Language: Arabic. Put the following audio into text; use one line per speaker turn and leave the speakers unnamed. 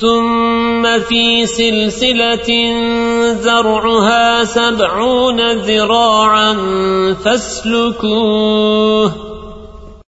ثم في سلسلة ذرعها سبعون ذراعا فاسلكون